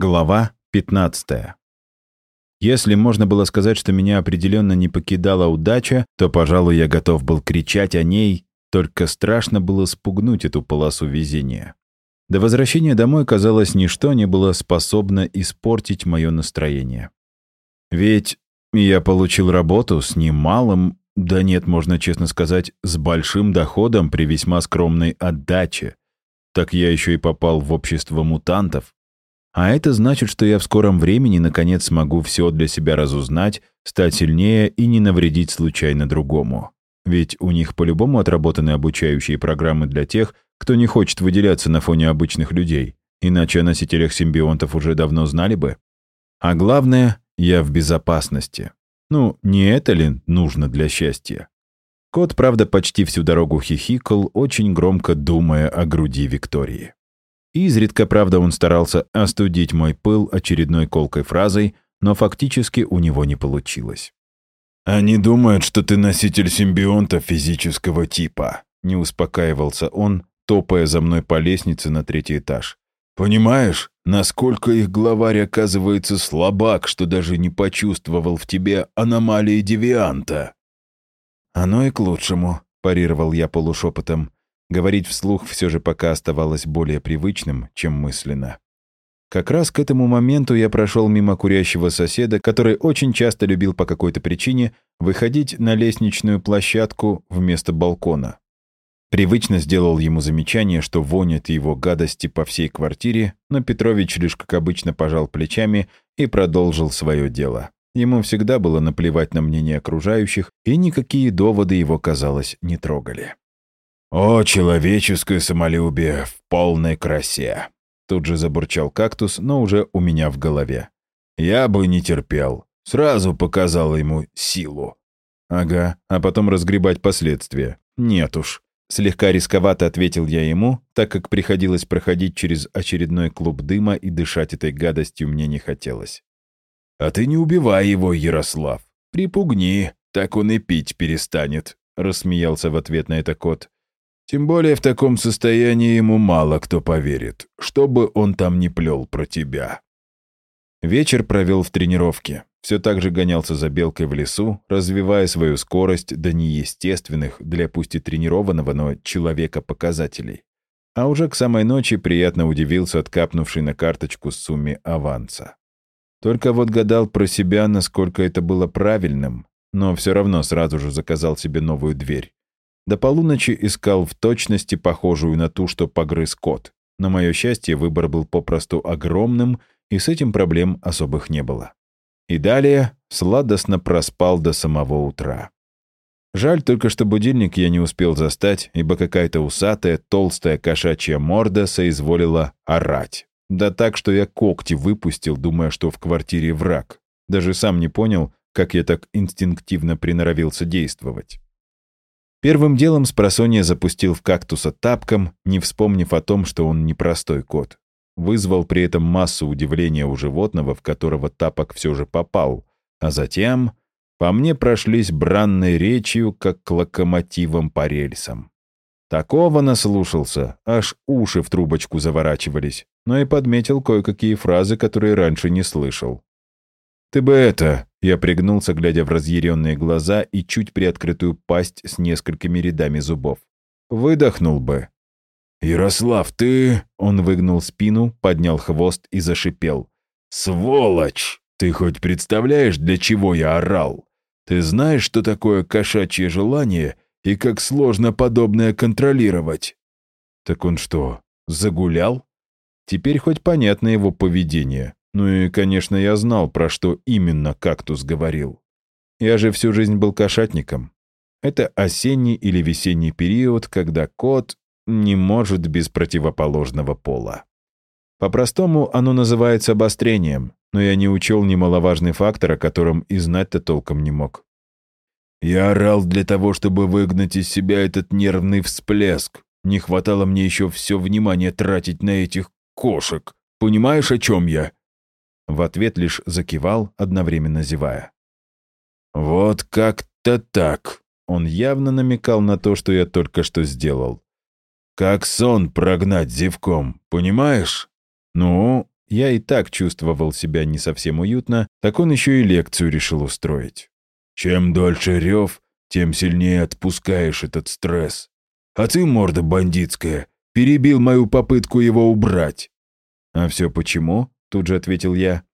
Глава 15. Если можно было сказать, что меня определенно не покидала удача, то, пожалуй, я готов был кричать о ней, только страшно было спугнуть эту полосу везения. До возвращения домой, казалось, ничто не было способно испортить мое настроение. Ведь я получил работу с немалым, да нет, можно честно сказать, с большим доходом при весьма скромной отдаче. Так я еще и попал в общество мутантов, а это значит, что я в скором времени наконец смогу все для себя разузнать, стать сильнее и не навредить случайно другому. Ведь у них по-любому отработаны обучающие программы для тех, кто не хочет выделяться на фоне обычных людей. Иначе о носителях симбионтов уже давно знали бы. А главное, я в безопасности. Ну, не это ли нужно для счастья? Кот, правда, почти всю дорогу хихикал, очень громко думая о груди Виктории. Изредка, правда, он старался остудить мой пыл очередной колкой фразой, но фактически у него не получилось. «Они думают, что ты носитель симбионта физического типа», — не успокаивался он, топая за мной по лестнице на третий этаж. «Понимаешь, насколько их главарь оказывается слабак, что даже не почувствовал в тебе аномалии девианта?» «Оно и к лучшему», — парировал я полушепотом. Говорить вслух все же пока оставалось более привычным, чем мысленно. Как раз к этому моменту я прошел мимо курящего соседа, который очень часто любил по какой-то причине выходить на лестничную площадку вместо балкона. Привычно сделал ему замечание, что вонят его гадости по всей квартире, но Петрович лишь как обычно пожал плечами и продолжил свое дело. Ему всегда было наплевать на мнение окружающих, и никакие доводы его, казалось, не трогали. «О, человеческое самолюбие в полной красе!» Тут же забурчал кактус, но уже у меня в голове. «Я бы не терпел. Сразу показал ему силу». «Ага, а потом разгребать последствия. Нет уж». Слегка рисковато ответил я ему, так как приходилось проходить через очередной клуб дыма и дышать этой гадостью мне не хотелось. «А ты не убивай его, Ярослав. Припугни, так он и пить перестанет», — рассмеялся в ответ на это кот. Тем более в таком состоянии ему мало кто поверит, что бы он там не плел про тебя. Вечер провел в тренировке. Все так же гонялся за белкой в лесу, развивая свою скорость до неестественных для пусть и тренированного, но человека показателей. А уже к самой ночи приятно удивился откапнувший на карточку сумме аванса. Только вот гадал про себя, насколько это было правильным, но все равно сразу же заказал себе новую дверь. До полуночи искал в точности похожую на ту, что погрыз кот. На мое счастье, выбор был попросту огромным, и с этим проблем особых не было. И далее сладостно проспал до самого утра. Жаль только, что будильник я не успел застать, ибо какая-то усатая, толстая кошачья морда соизволила орать. Да так, что я когти выпустил, думая, что в квартире враг. Даже сам не понял, как я так инстинктивно приноровился действовать. Первым делом спросонья запустил в кактуса тапком, не вспомнив о том, что он непростой кот. Вызвал при этом массу удивления у животного, в которого тапок все же попал, а затем по мне прошлись бранной речью, как к локомотивам по рельсам. Такого наслушался, аж уши в трубочку заворачивались, но и подметил кое-какие фразы, которые раньше не слышал. «Ты бы это...» — я пригнулся, глядя в разъяренные глаза и чуть приоткрытую пасть с несколькими рядами зубов. «Выдохнул бы». «Ярослав, ты...» — он выгнул спину, поднял хвост и зашипел. «Сволочь! Ты хоть представляешь, для чего я орал? Ты знаешь, что такое кошачье желание и как сложно подобное контролировать?» «Так он что, загулял?» Теперь хоть понятно его поведение. Ну и, конечно, я знал, про что именно кактус говорил. Я же всю жизнь был кошатником. Это осенний или весенний период, когда кот не может без противоположного пола. По-простому оно называется обострением, но я не учел немаловажный фактор, о котором и знать-то толком не мог. Я орал для того, чтобы выгнать из себя этот нервный всплеск. Не хватало мне еще все внимание тратить на этих кошек. Понимаешь, о чем я? В ответ лишь закивал, одновременно зевая. «Вот как-то так», — он явно намекал на то, что я только что сделал. «Как сон прогнать зевком, понимаешь? Ну, я и так чувствовал себя не совсем уютно, так он еще и лекцию решил устроить. «Чем дольше рев, тем сильнее отпускаешь этот стресс. А ты, морда бандитская, перебил мою попытку его убрать». «А все почему?» — тут же ответил я.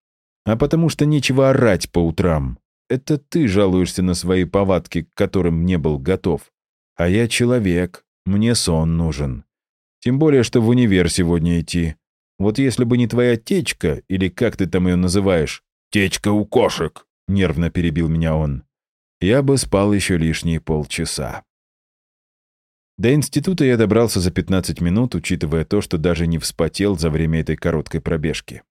«А потому что нечего орать по утрам. Это ты жалуешься на свои повадки, к которым не был готов. А я человек, мне сон нужен. Тем более, что в универ сегодня идти. Вот если бы не твоя течка, или как ты там ее называешь, «Течка у кошек», — нервно перебил меня он, я бы спал еще лишние полчаса. До института я добрался за 15 минут, учитывая то, что даже не вспотел за время этой короткой пробежки.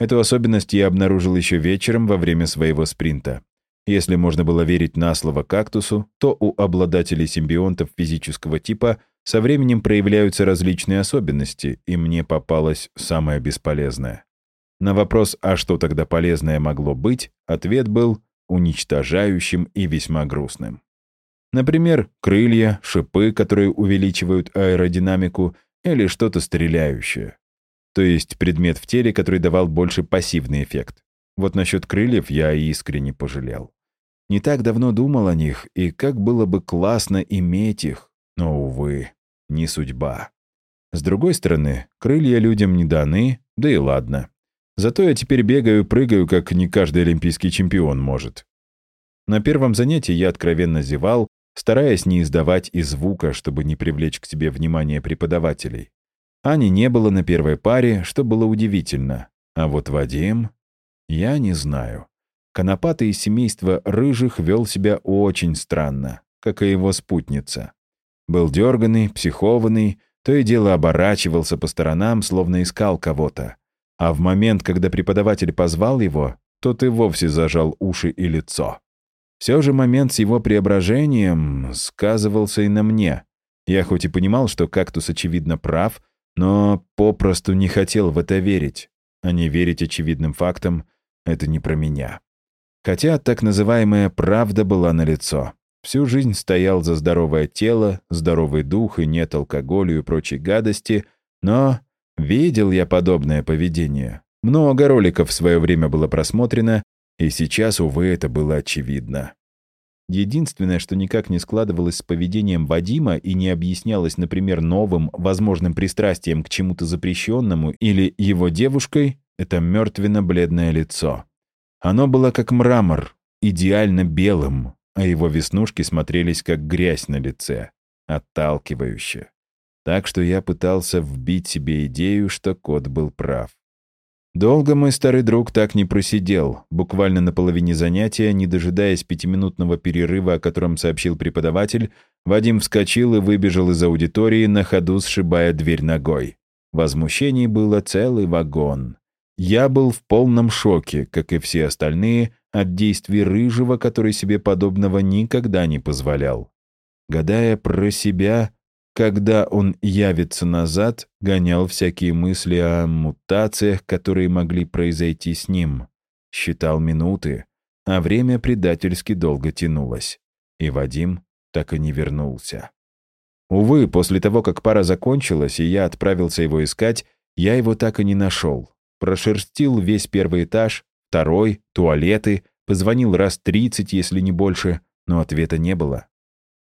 Эту особенность я обнаружил еще вечером во время своего спринта. Если можно было верить на слово кактусу, то у обладателей симбионтов физического типа со временем проявляются различные особенности, и мне попалось самое бесполезное. На вопрос «а что тогда полезное могло быть?» ответ был уничтожающим и весьма грустным. Например, крылья, шипы, которые увеличивают аэродинамику, или что-то стреляющее. То есть предмет в теле, который давал больше пассивный эффект. Вот насчет крыльев я искренне пожалел. Не так давно думал о них, и как было бы классно иметь их, но, увы, не судьба. С другой стороны, крылья людям не даны, да и ладно. Зато я теперь бегаю прыгаю, как не каждый олимпийский чемпион может. На первом занятии я откровенно зевал, стараясь не издавать и звука, чтобы не привлечь к себе внимание преподавателей. Ани не было на первой паре, что было удивительно. А вот Вадим... Я не знаю. Конопатый из семейства рыжих вел себя очень странно, как и его спутница. Был дерганный, психованный, то и дело оборачивался по сторонам, словно искал кого-то. А в момент, когда преподаватель позвал его, тот и вовсе зажал уши и лицо. Все же момент с его преображением сказывался и на мне. Я хоть и понимал, что кактус очевидно прав, но попросту не хотел в это верить. А не верить очевидным фактам — это не про меня. Хотя так называемая правда была налицо. Всю жизнь стоял за здоровое тело, здоровый дух и нет алкоголя и прочей гадости, но видел я подобное поведение. Много роликов в свое время было просмотрено, и сейчас, увы, это было очевидно. Единственное, что никак не складывалось с поведением Вадима и не объяснялось, например, новым, возможным пристрастием к чему-то запрещенному или его девушкой, это мертвенно-бледное лицо. Оно было как мрамор, идеально белым, а его веснушки смотрелись как грязь на лице, отталкивающе. Так что я пытался вбить себе идею, что кот был прав. Долго мой старый друг так не просидел, буквально на половине занятия, не дожидаясь пятиминутного перерыва, о котором сообщил преподаватель, Вадим вскочил и выбежал из аудитории, на ходу сшибая дверь ногой. Возмущений было целый вагон. Я был в полном шоке, как и все остальные, от действий Рыжего, который себе подобного никогда не позволял. Гадая про себя, когда он явится назад, гонял всякие мысли о мутациях, которые могли произойти с ним. Считал минуты, а время предательски долго тянулось. И Вадим так и не вернулся. Увы, после того, как пара закончилась, и я отправился его искать, я его так и не нашел. Прошерстил весь первый этаж, второй, туалеты, позвонил раз тридцать, если не больше, но ответа не было.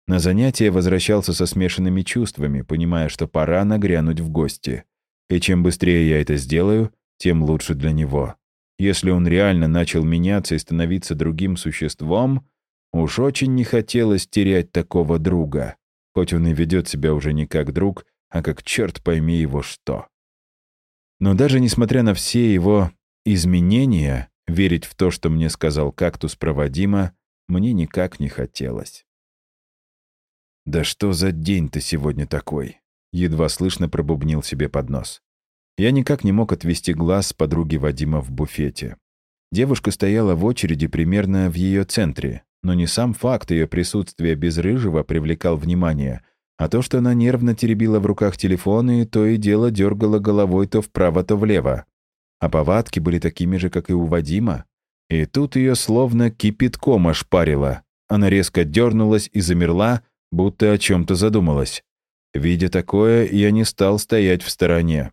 На занятие возвращался со смешанными чувствами, понимая, что пора нагрянуть в гости. И чем быстрее я это сделаю, тем лучше для него. Если он реально начал меняться и становиться другим существом, уж очень не хотелось терять такого друга, хоть он и ведет себя уже не как друг, а как черт пойми его что. Но даже несмотря на все его изменения, верить в то, что мне сказал кактус проводимо, мне никак не хотелось. «Да что за день-то сегодня такой?» Едва слышно пробубнил себе под нос. Я никак не мог отвести глаз подруги Вадима в буфете. Девушка стояла в очереди примерно в ее центре, но не сам факт ее присутствия без рыжего привлекал внимание, а то, что она нервно теребила в руках телефон и то и дело дергала головой то вправо, то влево. А повадки были такими же, как и у Вадима. И тут ее словно кипятком ошпарило. Она резко дернулась и замерла, будто о чем-то задумалась. Видя такое, я не стал стоять в стороне.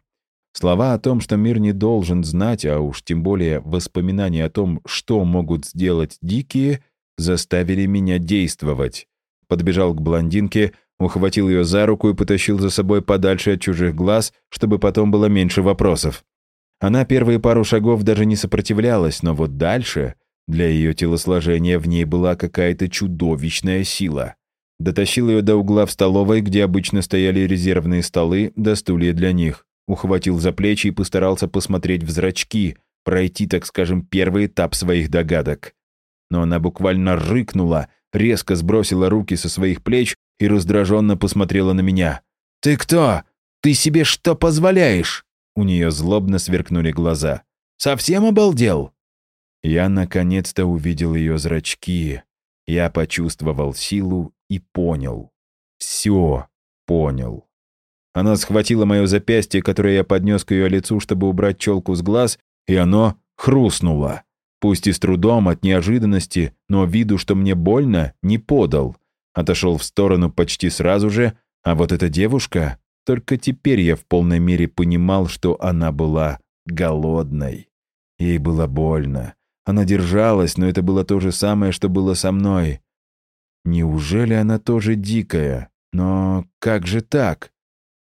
Слова о том, что мир не должен знать, а уж тем более воспоминания о том, что могут сделать дикие, заставили меня действовать. Подбежал к блондинке, ухватил ее за руку и потащил за собой подальше от чужих глаз, чтобы потом было меньше вопросов. Она первые пару шагов даже не сопротивлялась, но вот дальше для ее телосложения в ней была какая-то чудовищная сила. Дотащил ее до угла в столовой, где обычно стояли резервные столы, до стулья для них ухватил за плечи и постарался посмотреть в зрачки, пройти, так скажем, первый этап своих догадок. Но она буквально рыкнула, резко сбросила руки со своих плеч и раздраженно посмотрела на меня. «Ты кто? Ты себе что позволяешь?» У нее злобно сверкнули глаза. «Совсем обалдел?» Я наконец-то увидел ее зрачки. Я почувствовал силу и понял. Все понял. Она схватила мое запястье, которое я поднес к ее лицу, чтобы убрать челку с глаз, и оно хрустнуло. Пусть и с трудом, от неожиданности, но виду, что мне больно, не подал. Отошел в сторону почти сразу же, а вот эта девушка... Только теперь я в полной мере понимал, что она была голодной. Ей было больно. Она держалась, но это было то же самое, что было со мной. Неужели она тоже дикая? Но как же так?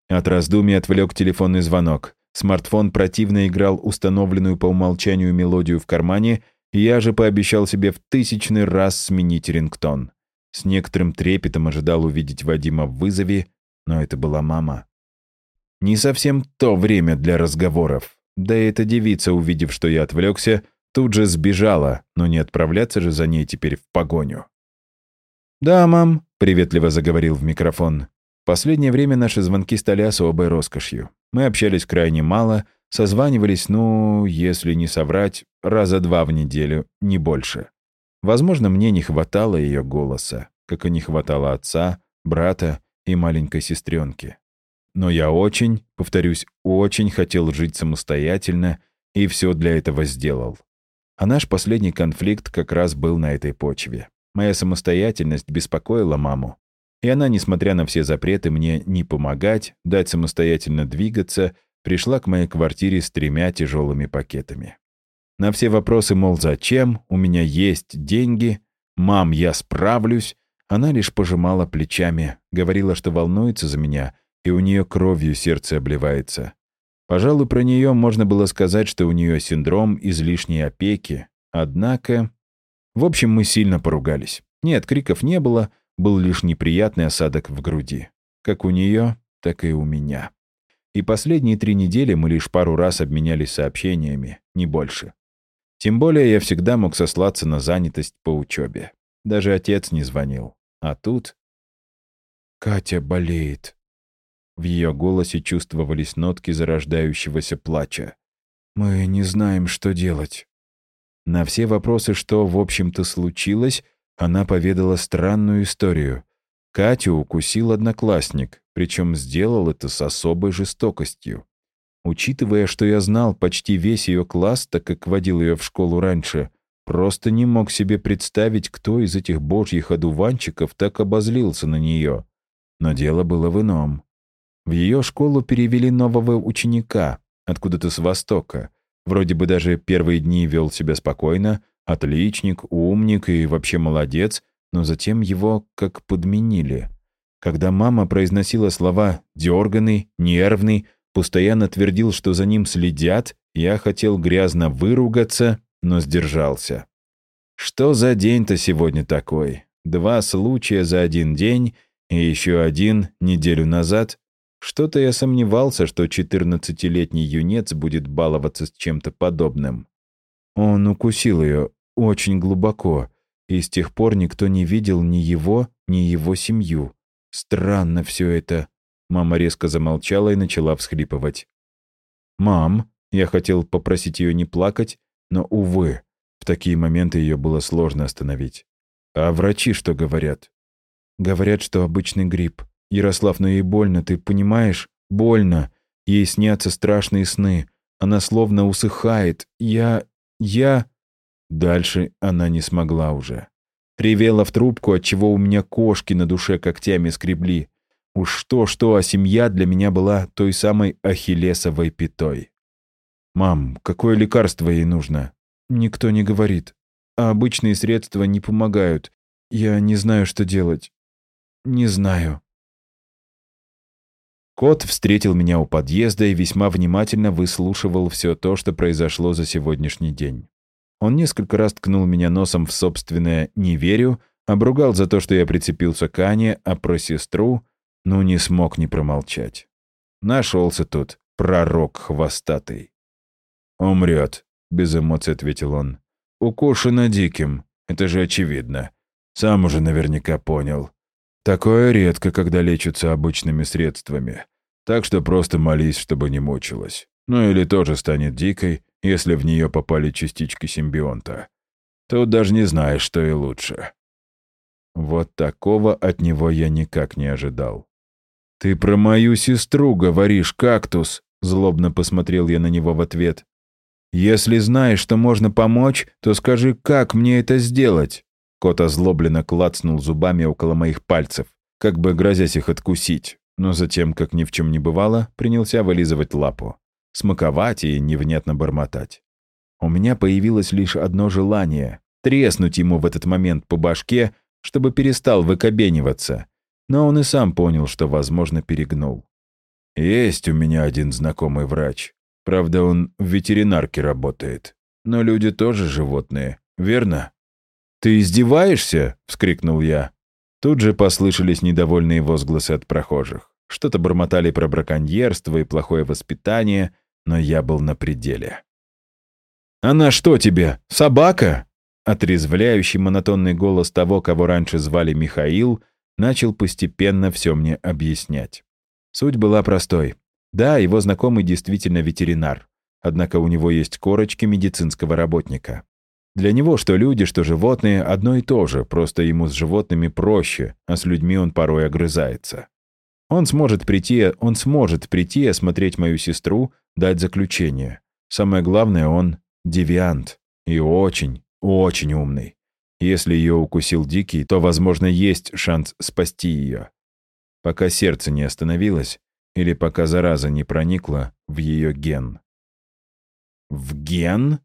От раздумий отвлек телефонный звонок. Смартфон противно играл установленную по умолчанию мелодию в кармане, и я же пообещал себе в тысячный раз сменить рингтон. С некоторым трепетом ожидал увидеть Вадима в вызове, но это была мама. Не совсем то время для разговоров. Да и эта девица, увидев, что я отвлекся, тут же сбежала, но не отправляться же за ней теперь в погоню. «Да, мам», — приветливо заговорил в микрофон последнее время наши звонки стали особой роскошью. Мы общались крайне мало, созванивались, ну, если не соврать, раза два в неделю, не больше. Возможно, мне не хватало ее голоса, как и не хватало отца, брата и маленькой сестренки. Но я очень, повторюсь, очень хотел жить самостоятельно и все для этого сделал. А наш последний конфликт как раз был на этой почве. Моя самостоятельность беспокоила маму, и она, несмотря на все запреты мне не помогать, дать самостоятельно двигаться, пришла к моей квартире с тремя тяжелыми пакетами. На все вопросы, мол, зачем, у меня есть деньги, мам, я справлюсь, она лишь пожимала плечами, говорила, что волнуется за меня, и у нее кровью сердце обливается. Пожалуй, про нее можно было сказать, что у нее синдром излишней опеки. Однако... В общем, мы сильно поругались. Нет, криков не было, был лишь неприятный осадок в груди. Как у нее, так и у меня. И последние три недели мы лишь пару раз обменялись сообщениями, не больше. Тем более я всегда мог сослаться на занятость по учебе. Даже отец не звонил. А тут... «Катя болеет». В ее голосе чувствовались нотки зарождающегося плача. «Мы не знаем, что делать». На все вопросы, что, в общем-то, случилось, она поведала странную историю. Катю укусил одноклассник, причем сделал это с особой жестокостью. Учитывая, что я знал почти весь ее класс, так как водил ее в школу раньше, просто не мог себе представить, кто из этих божьих одуванчиков так обозлился на нее. Но дело было в ином. В ее школу перевели нового ученика, откуда-то с Востока. Вроде бы даже первые дни вел себя спокойно, Отличник, умник и вообще молодец, но затем его как подменили. Когда мама произносила слова «дерганный», «нервный», постоянно твердил, что за ним следят, я хотел грязно выругаться, но сдержался. Что за день-то сегодня такой? Два случая за один день и еще один неделю назад. Что-то я сомневался, что 14-летний юнец будет баловаться с чем-то подобным. Он укусил ее, очень глубоко, и с тех пор никто не видел ни его, ни его семью. Странно все это. Мама резко замолчала и начала всхлипывать. «Мам!» Я хотел попросить ее не плакать, но, увы, в такие моменты ее было сложно остановить. «А врачи что говорят?» «Говорят, что обычный грипп. Ярослав, но ей больно, ты понимаешь? Больно. Ей снятся страшные сны. Она словно усыхает. Я... я...» Дальше она не смогла уже. Ревела в трубку, отчего у меня кошки на душе когтями скребли. Уж что-что, а семья для меня была той самой ахиллесовой пятой. «Мам, какое лекарство ей нужно?» «Никто не говорит. А обычные средства не помогают. Я не знаю, что делать. Не знаю». Кот встретил меня у подъезда и весьма внимательно выслушивал все то, что произошло за сегодняшний день. Он несколько раз ткнул меня носом в собственное «не верю», обругал за то, что я прицепился к Ане, а про сестру, ну, не смог не промолчать. Нашелся тут пророк хвостатый. «Умрет», — без эмоций ответил он. «Укушено диким, это же очевидно. Сам уже наверняка понял. Такое редко, когда лечатся обычными средствами. Так что просто молись, чтобы не мучилась. Ну или тоже станет дикой, если в нее попали частички симбионта. Тут даже не знаешь, что и лучше. Вот такого от него я никак не ожидал. «Ты про мою сестру говоришь, кактус!» Злобно посмотрел я на него в ответ. «Если знаешь, что можно помочь, то скажи, как мне это сделать?» Кот озлобленно клацнул зубами около моих пальцев, как бы грозясь их откусить, но затем, как ни в чем не бывало, принялся вылизывать лапу, смаковать и невнятно бормотать. У меня появилось лишь одно желание — треснуть ему в этот момент по башке, чтобы перестал выкобениваться. Но он и сам понял, что, возможно, перегнул. «Есть у меня один знакомый врач. Правда, он в ветеринарке работает. Но люди тоже животные, верно?» «Ты издеваешься?» — вскрикнул я. Тут же послышались недовольные возгласы от прохожих. Что-то бормотали про браконьерство и плохое воспитание, но я был на пределе. «Она что тебе, собака?» Отрезвляющий монотонный голос того, кого раньше звали Михаил, начал постепенно все мне объяснять. Суть была простой. Да, его знакомый действительно ветеринар, однако у него есть корочки медицинского работника. Для него что люди, что животные одно и то же, просто ему с животными проще, а с людьми он порой огрызается. Он сможет прийти, он сможет прийти, осмотреть мою сестру, дать заключение. Самое главное, он девиант. И очень, очень умный. Если ее укусил Дикий, то, возможно, есть шанс спасти ее. Пока сердце не остановилось, или пока зараза не проникла в ее ген. «В ген?»